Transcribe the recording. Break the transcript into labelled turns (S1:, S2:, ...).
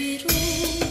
S1: 雨中